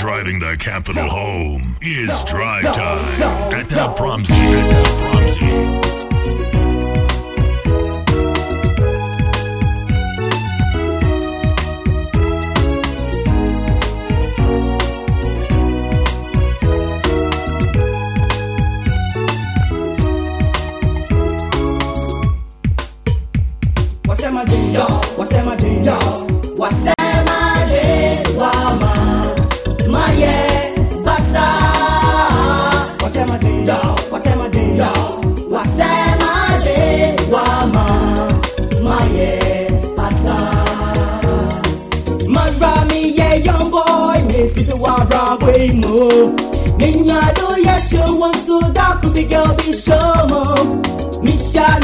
driving the capital home. Is drive time. At the prom scene. At the prom boy, me see the war Broadway mo. Minya do ya show one so that could be girl be show mo. Misha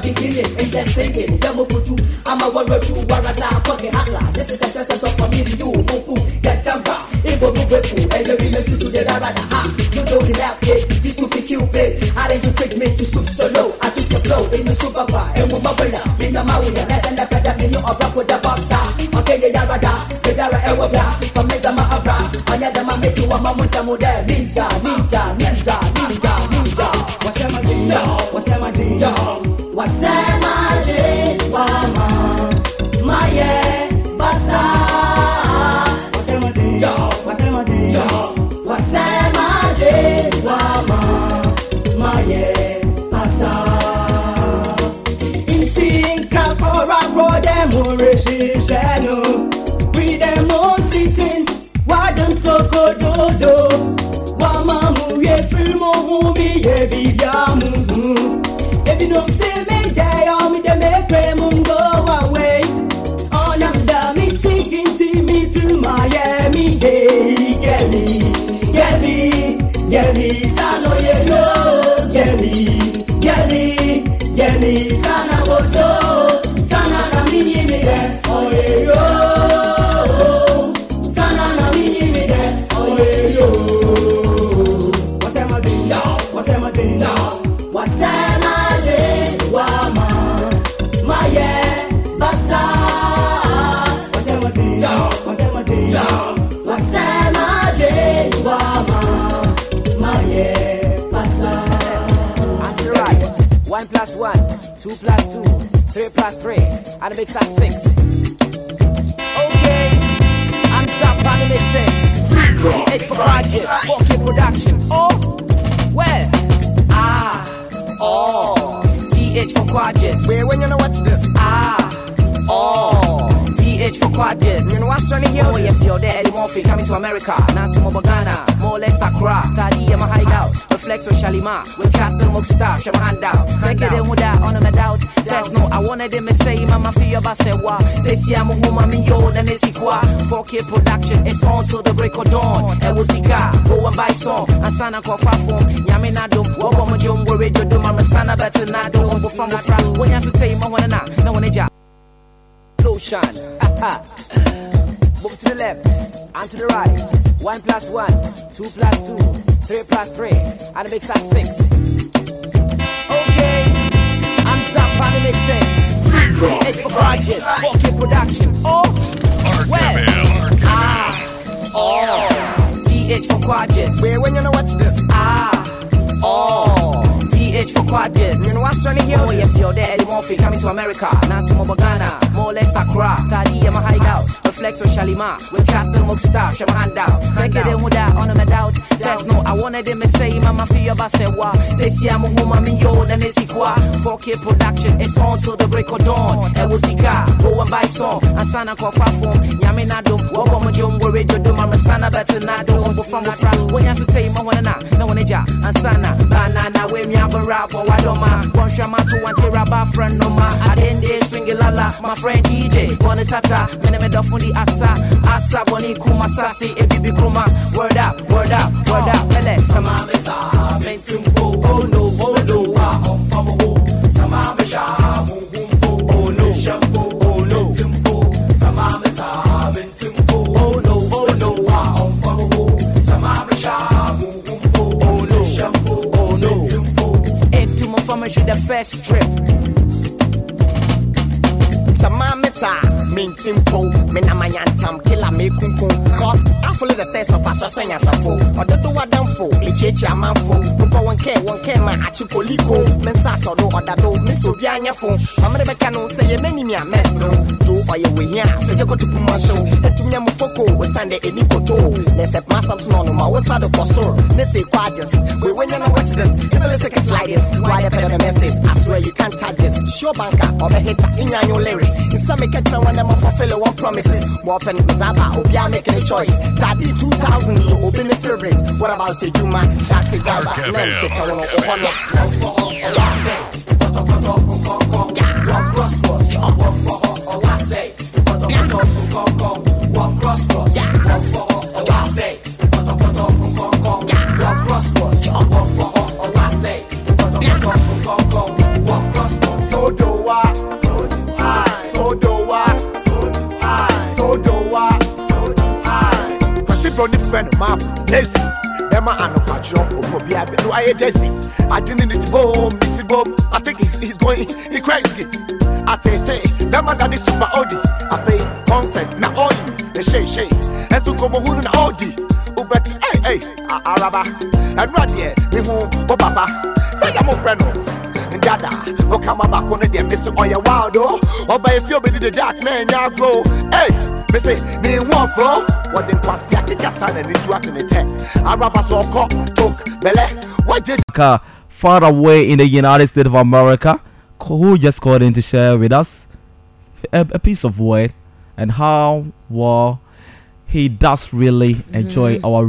from the beginning in the singing dẹ́mo kojú àmà wọ́n rẹ̀ tú wàràsà kọ́kẹ́ hàsà this is a test of for me to you mú gbé fún ẹyẹ rí mi sísun dé rárá dà ha you know the left gate this will be play how did you take me to stoop so low I took your flow in the super bar ẹ̀wọ̀n mọ̀gbẹ̀yà mi nà máa wùyà lẹ́sẹ̀ ndẹ́ pẹ́dẹ́ mi ní ọ̀bá kó dẹ́ bọ́ksà ọ̀kẹ́yẹ yàrá dá gbẹdàrà ẹ̀wọ̀ bíà fameza maabra anyadama mechi wa mamunta muda ninja ninja ninja ninja ninja and it makes us six. Okay, I'm top on the mixing. It's for project, 4K production. Oh, well, ah, oh, TH for quadrants. Wait, when you know what's this? Ah, oh, TH for quadrants. You know what's running here? Oh, yes, you're there. Eddie Murphy coming to America. Nancy Mobagana, more or less Accra. Reflex on Shalima. With Castle Mokstar, show my hand out. Take it in without on a doubt. There's no, I wanted them to say, Mama, say what. They see I'm a woman, me yo, then it's equal. 4K production, it's on till the break of dawn. And we'll go and buy song. And sana kwa platform, Yamina do, walk on my jump, where radio do, Mama Sana better not do, go from a front. When you say, Mama, na, no one is job. Lotion. Move to the left and to the right. One plus one, two plus two, three plus three, and it makes us six. Okay, I'm top on the mixing. It's for projects, 4K production. Oh, well, ah, oh, TH for quadrants. Wait, when you know what's this? Ah, oh, TH for quadrants. You know what's running here? Oh, yes, you're there. Eddie Murphy coming to America. Nancy Mobagana, more or less Accra. Tadi, I'm a hideout. Flex or Shalima. With Castle Mugstar, show my hand out. Take it in with on doubt. Test no, I wanted them to say, Mama, feel about say what. Say, see, I'm a woman, me, yo, then it's equal. 4K production, it's on till the break of dawn. And we'll see go and buy song. And sana kwa platform, Yami Nado, Wabo Majum, where you do, Mama Sana, better Nado, and from the front. When you have to say, Mahona, no one is ya, and Sana, Banana, we me have a rap, or Wadoma, one shama to one tiraba Kuma Sasi, Ebibi Kuma, word up, word up, word up, Lele, Sama Mesa, Bentumpo, oh no, oh no, first trip. Sama meta, min timpo, min amayantam, kila me kunkun. Cause I follow the test of aswasa nyasafo. Ododo wadamfo, lichechi amanfo. Mpo wanke, wanke ma achi koliko. Men sato do odado, miso bi anyafo. Mamre beka no, se ye meni mi amesno. Do oye we here, se je go to puma show. Etu nya mufoko, we sande eni koto. Ne sep masam snono, ma we sado kosor. Ne se when you know watch this. You take it like this, the better message? I swear you can't touch this. Sure banker, or the hitter, in your lyrics. Make a when them fulfill one promises. Pen Zaba, Obia making a choice. Tabi 2000, you open the favorite. What about the Juma? That's it, Zaba. Arc Then FM. take a one bro ne friend ma Daisy Emma and Patron Obi Abi no I Daisy I didn't need to boom this boom I think he's he's going he crazy I say say Emma that is super Audi. I pay concert na Audi. The shay shay and to come who na Audi. Ubeti hey hey a- Araba. And right there me who bo papa say I'm a friend no Dada, o kama back on the Mr. Oya Wildo, or by a few bit the jack man, ya go. Hey, me say, me want for what then kwasi ake jasa na nisu ati ne te. Araba so ko tok bele. What did far away in the United States of America, who just called in to share with us a, a piece of word and how well he does really enjoy mm-hmm. our